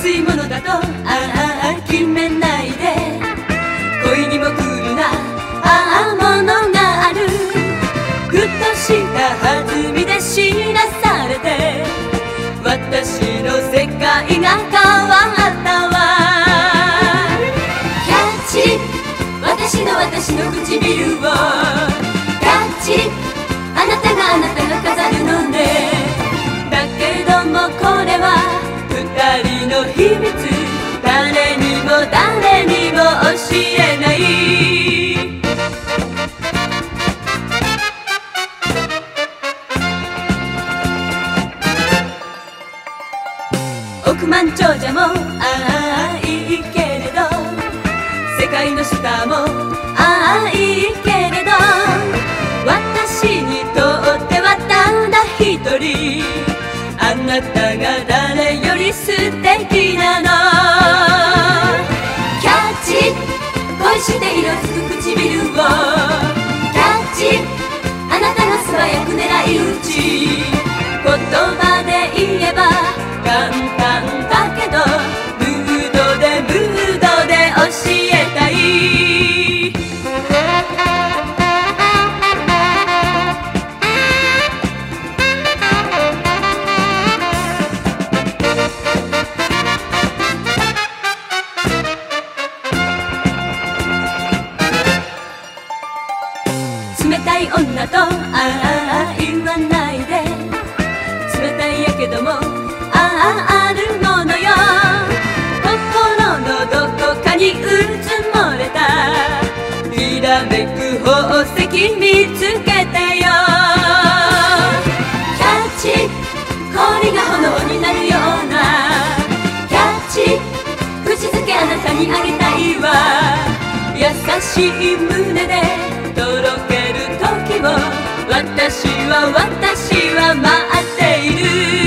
熱いものだとあああ決めないで。恋にも来るな。ああものがある。ふとした弾みで知らされて私の世界が変わったわ。キャッチ。私の私の唇を秘密誰にも誰にも教えない。億万長者もああいいけれど世界のスターもああいいけれど私にとってはただ一人。あなたが誰よ素敵なの。キャッチ。恋して色づく唇を。キャッチ。あなたの素早く狙い撃ち。言葉で言えば簡単。い女とああ言わないで。冷たいやけどもあああるものよ。心のどこかにうつもれた。ひらめく宝石見つけてよ。キャッチ氷が炎になるような。キャッチ口づけあなたにあげたいわ。優しい私は私は待っている。